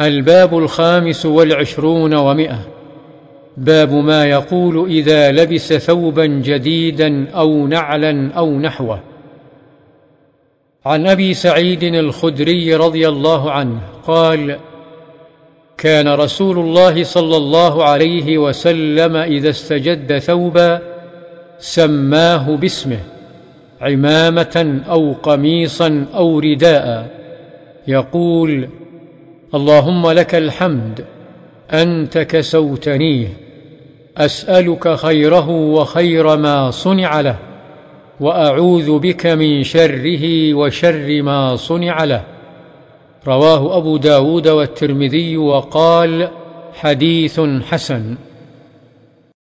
الباب الخامس والعشرون ومئة. باب ما يقول إذا لبس ثوبا جديدا أو نعلا أو نحوه. عن أبي سعيد الخدري رضي الله عنه قال كان رسول الله صلى الله عليه وسلم إذا استجد ثوبا سماه باسمه عمامة أو قميصا أو رداء. يقول اللهم لك الحمد انت كسوتنيه أسألك خيره وخير ما صنع له وأعوذ بك من شره وشر ما صنع له. رواه أبو داود والترمذي وقال حديث حسن.